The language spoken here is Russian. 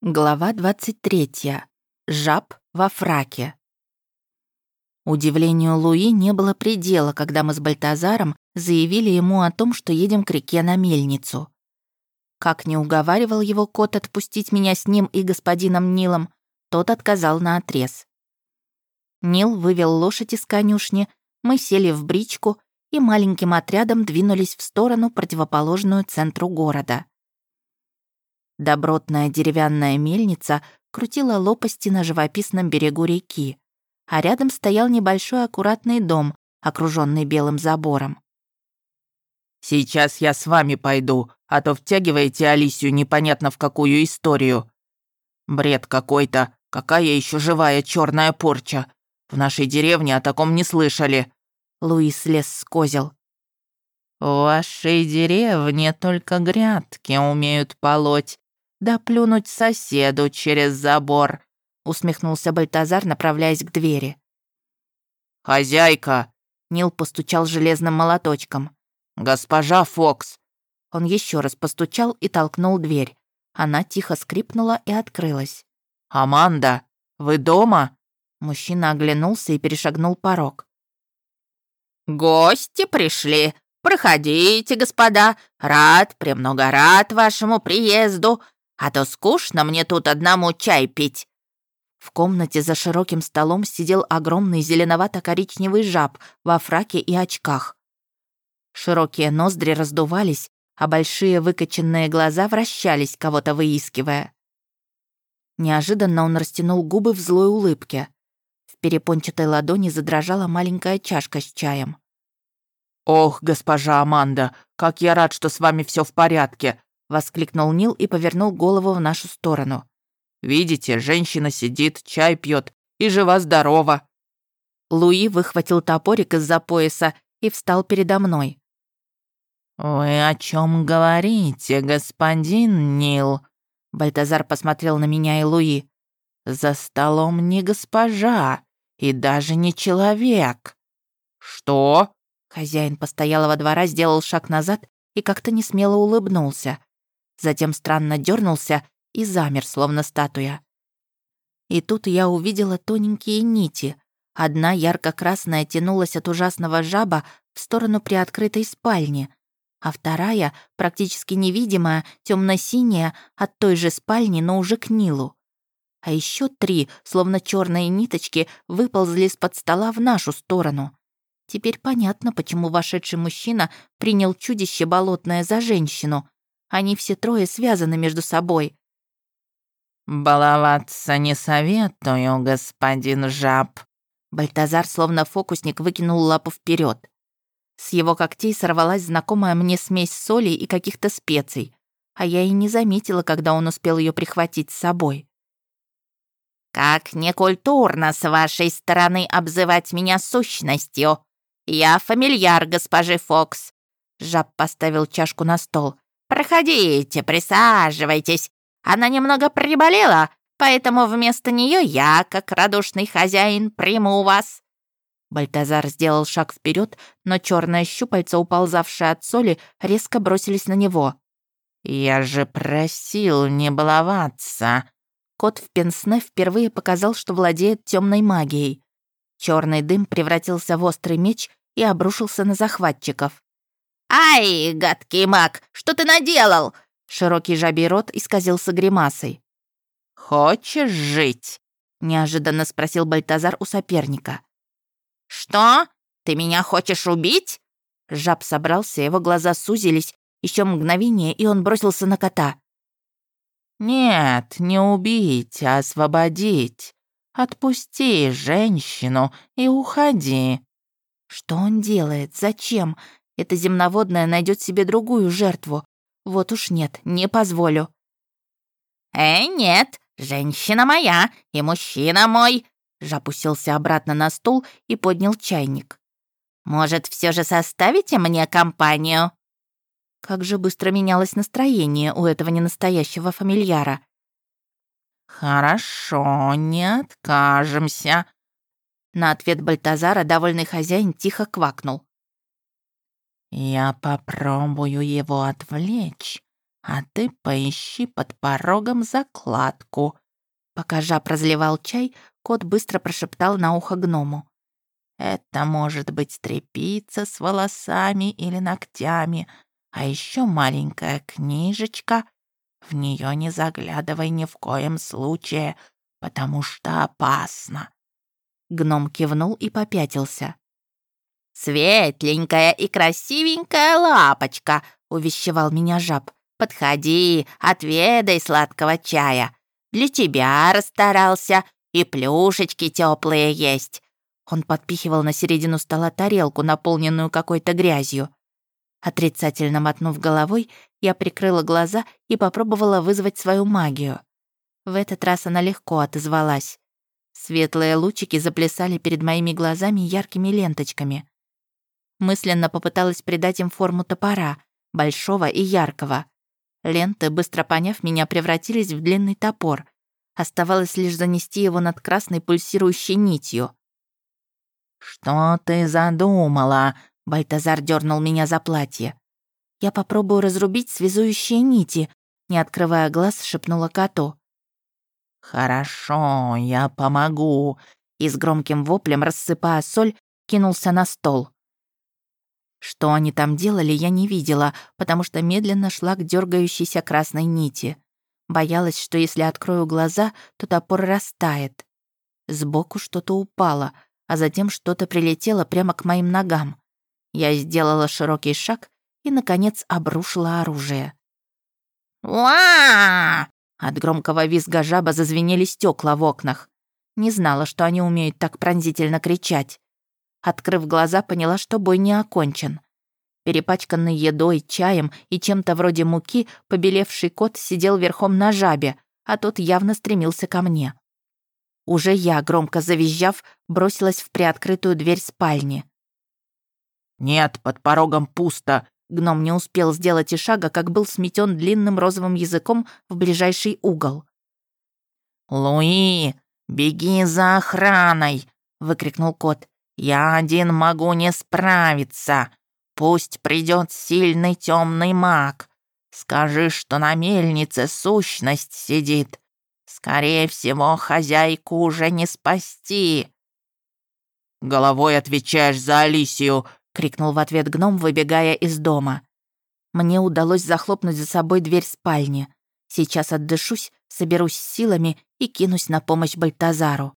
Глава 23. Жаб во фраке. Удивлению Луи не было предела, когда мы с Бальтазаром заявили ему о том, что едем к реке на мельницу. Как не уговаривал его кот отпустить меня с ним и господином Нилом, тот отказал на отрез. Нил вывел лошадь из конюшни, мы сели в бричку и маленьким отрядом двинулись в сторону, противоположную центру города. Добротная деревянная мельница крутила лопасти на живописном берегу реки, а рядом стоял небольшой аккуратный дом, окруженный белым забором. «Сейчас я с вами пойду, а то втягиваете Алисию непонятно в какую историю. Бред какой-то, какая еще живая черная порча. В нашей деревне о таком не слышали». Луис слез с козел. «В вашей деревне только грядки умеют полоть, «Да плюнуть соседу через забор», — усмехнулся Бальтазар, направляясь к двери. «Хозяйка!» — Нил постучал железным молоточком. «Госпожа Фокс!» Он еще раз постучал и толкнул дверь. Она тихо скрипнула и открылась. «Аманда, вы дома?» Мужчина оглянулся и перешагнул порог. «Гости пришли. Проходите, господа. Рад, премного рад вашему приезду а то скучно мне тут одному чай пить». В комнате за широким столом сидел огромный зеленовато-коричневый жаб во фраке и очках. Широкие ноздри раздувались, а большие выкоченные глаза вращались, кого-то выискивая. Неожиданно он растянул губы в злой улыбке. В перепончатой ладони задрожала маленькая чашка с чаем. «Ох, госпожа Аманда, как я рад, что с вами все в порядке!» — воскликнул Нил и повернул голову в нашу сторону. «Видите, женщина сидит, чай пьет и жива-здорова». Луи выхватил топорик из-за пояса и встал передо мной. «Вы о чем говорите, господин Нил?» Бальтазар посмотрел на меня и Луи. «За столом не госпожа и даже не человек». «Что?» Хозяин постоялого двора сделал шаг назад и как-то несмело улыбнулся затем странно дернулся и замер, словно статуя. И тут я увидела тоненькие нити. Одна ярко-красная тянулась от ужасного жаба в сторону приоткрытой спальни, а вторая, практически невидимая, темно синяя от той же спальни, но уже к Нилу. А еще три, словно черные ниточки, выползли из-под стола в нашу сторону. Теперь понятно, почему вошедший мужчина принял чудище болотное за женщину. Они все трое связаны между собой. «Баловаться не советую, господин жаб». Бальтазар, словно фокусник, выкинул лапу вперед. С его когтей сорвалась знакомая мне смесь соли и каких-то специй, а я и не заметила, когда он успел ее прихватить с собой. «Как некультурно с вашей стороны обзывать меня сущностью. Я фамильяр госпожи Фокс». Жаб поставил чашку на стол. «Проходите, присаживайтесь. Она немного приболела, поэтому вместо нее я, как радушный хозяин, приму вас». Бальтазар сделал шаг вперед, но черное щупальце, уползавшее от соли, резко бросились на него. «Я же просил не баловаться!» Кот в пенсне впервые показал, что владеет темной магией. Черный дым превратился в острый меч и обрушился на захватчиков. «Ай, гадкий маг, что ты наделал?» Широкий жабий рот исказился гримасой. «Хочешь жить?» — неожиданно спросил Бальтазар у соперника. «Что? Ты меня хочешь убить?» Жаб собрался, его глаза сузились. Еще мгновение, и он бросился на кота. «Нет, не убить, а освободить. Отпусти женщину и уходи». «Что он делает? Зачем? Эта земноводная найдет себе другую жертву. Вот уж нет, не позволю». «Э, нет, женщина моя и мужчина мой!» Жаб обратно на стул и поднял чайник. «Может, все же составите мне компанию?» Как же быстро менялось настроение у этого ненастоящего фамильяра. «Хорошо, не откажемся». На ответ Бальтазара довольный хозяин тихо квакнул. «Я попробую его отвлечь, А ты поищи под порогом закладку». Пока жаб разливал чай, кот быстро прошептал на ухо гному. «Это может быть трепица с волосами или ногтями, а еще маленькая книжечка. В нее не заглядывай ни в коем случае, потому что опасно». Гном кивнул и попятился. «Светленькая и красивенькая лапочка!» — увещевал меня жаб. «Подходи, отведай сладкого чая. Для тебя расстарался, и плюшечки теплые есть». Он подпихивал на середину стола тарелку, наполненную какой-то грязью. Отрицательно мотнув головой, я прикрыла глаза и попробовала вызвать свою магию. В этот раз она легко отозвалась. Светлые лучики заплясали перед моими глазами яркими ленточками. Мысленно попыталась придать им форму топора, большого и яркого. Ленты, быстро поняв меня, превратились в длинный топор. Оставалось лишь занести его над красной пульсирующей нитью. «Что ты задумала?» Бальтазар дернул меня за платье. «Я попробую разрубить связующие нити», не открывая глаз, шепнула коту. «Хорошо, я помогу», и с громким воплем, рассыпая соль, кинулся на стол. Что они там делали, я не видела, потому что медленно шла к дергающейся красной нити. Боялась, что если открою глаза, то топор растает. Сбоку что-то упало, а затем что-то прилетело прямо к моим ногам. Я сделала широкий шаг и, наконец, обрушила оружие. «Уа!» От громкого визга жаба зазвенели стекла в окнах. Не знала, что они умеют так пронзительно кричать. Открыв глаза, поняла, что бой не окончен. Перепачканный едой, чаем и чем-то вроде муки, побелевший кот сидел верхом на жабе, а тот явно стремился ко мне. Уже я, громко завизжав, бросилась в приоткрытую дверь спальни. «Нет, под порогом пусто!» Гном не успел сделать и шага, как был сметен длинным розовым языком в ближайший угол. «Луи, беги за охраной!» — выкрикнул кот. «Я один могу не справиться. Пусть придет сильный темный маг. Скажи, что на мельнице сущность сидит. Скорее всего, хозяйку уже не спасти». «Головой отвечаешь за Алисию!» — крикнул в ответ гном, выбегая из дома. Мне удалось захлопнуть за собой дверь спальни. Сейчас отдышусь, соберусь силами и кинусь на помощь Бальтазару.